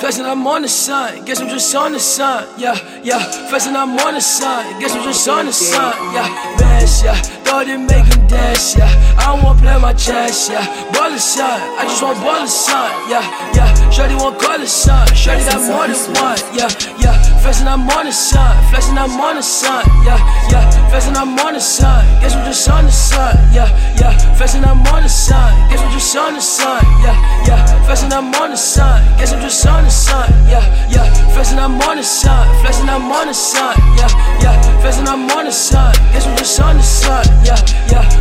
Flexing, I'm on the sun. Guess I'm just on the sun. Yeah, yeah. Flexing, I'm on the sun. Guess I'm just on the sun. Yeah, bash, yeah. Thought it make him dance, yeah. I don't wanna play my chest, yeah. Ball a shot, I just want ball a sun. Yeah, yeah. Shorty want call a son. Shorty got more than one. Yeah, yeah. Flexing, I'm on the sun. Flexing, I'm on the sun. Yeah, yeah. Flexing, I'm on the sun. Guess I'm just on the sun. Yeah, yeah. Flexing, I'm on the sun. Guess I'm just on the sun. Yeah, yeah. Flexing, I'm on the sun. Guess I'm just on the sun. Yeah, yeah. Flexing, I'm on the sun. Flexing, I'm on the sun. Yeah, yeah. Flexing, I'm on the sun. Guess I'm just on the sun. Yeah, yeah.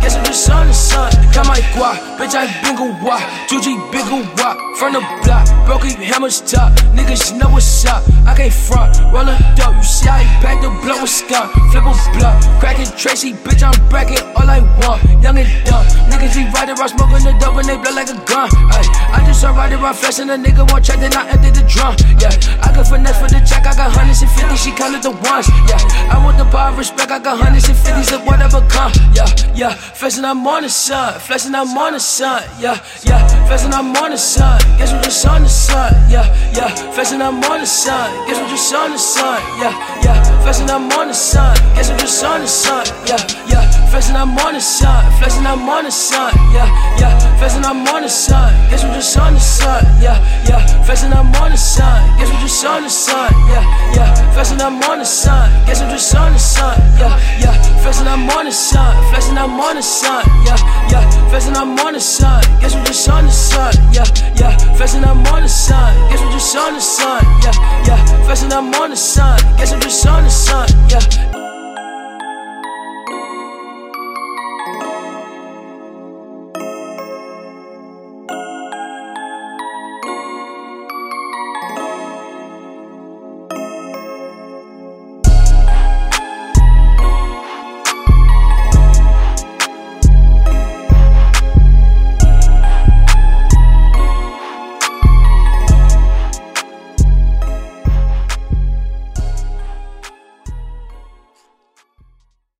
Guess I'm just on the sun. Got my guap, bitch, I bingo wop. 2G bigger wop. From the block, broke hammers top. Niggas know what's up. I can't front, roll a dope. You see I packed the blow with skunk. Flip a blunt, cracking Tracy, bitch, I'm bracket all I want. Young and dumb. Niggas be riding around smoking the dope and they blow like a gun. Ay, I just start riding around flexing a nigga won't check, then I empty the drum. Yeah, I got finesse for the check, I got hundreds and fifty, she counted the ones. Yeah, I want the power of respect, I got hundreds and fifties of whatever come. Yeah, yeah, flexing I'm on the sun, flexing I'm on the sun. Yeah, yeah, flexing I'm on the sun. Guess we just on the sun. Yeah, yeah, flexing I'm on the sun. Guess we just on the sun. Yeah, yeah, flexing I'm on the sun. Guess we just on the sun. Yeah, yeah, flexing I'm on the sun. Flexing I'm on the sun. Yeah, yeah, flexing I'm on the sun. Guess we just on the sun. Yeah, yeah, flexing I'm on the sun. Guess we just on the sun. Yeah, yeah, Flexing, I'm on the sun. Guess I'm just on the sun. Yeah, yeah. Flexing, I'm on the sun. Flexing, I'm on the sun. Yeah, yeah. Flexing, I'm on the sun. Guess I'm just on the sun. Yeah, yeah. Flexing, I'm on the sun. Guess I'm just on the sun. Yeah, yeah. Flexing, I'm on the sun. Guess I'm just on the sun. Yeah.